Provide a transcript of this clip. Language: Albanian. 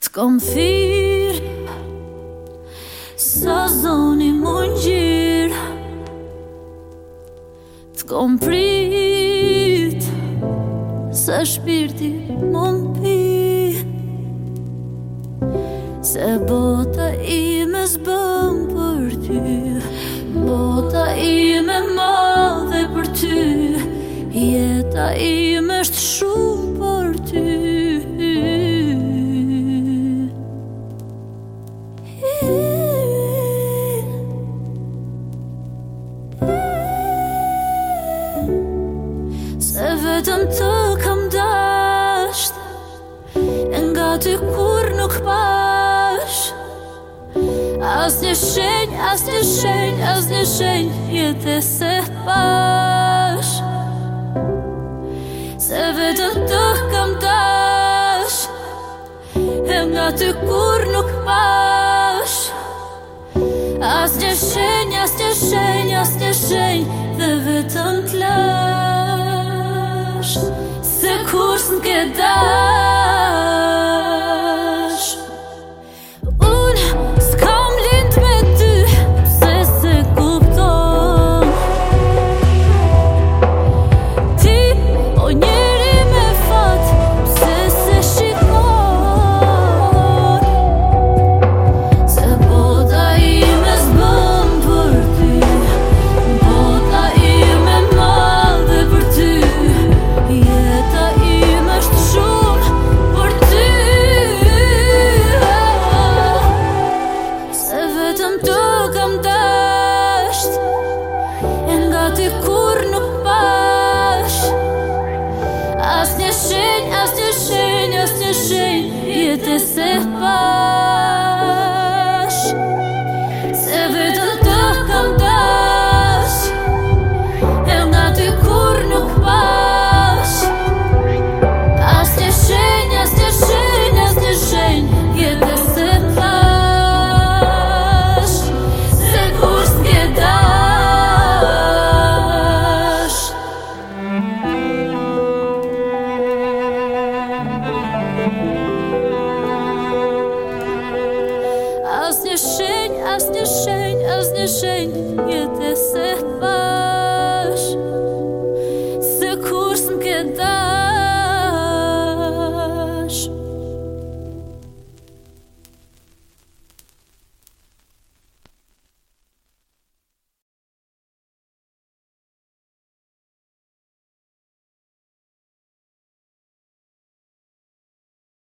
Të kom thyr Sa zoni mund gjir Të kom prit Sa shpirti mund pi Se bota i me zbëm për ty Bota i me madhe për ty Jeta i me shtë shumë për ty vetëm të kam dasht E nga ty kur nuk pash As një shenj, as një shenj, as një shenj Jete se pash Se vetëm të kam dasht E nga ty kur nuk pash As një shenj, as një shenj, as një shenj Dhe vetëm të Se kursën këtë da Осмешень, осмешень, осмешень, и ты сыпай. а знішень, а знішень, і ти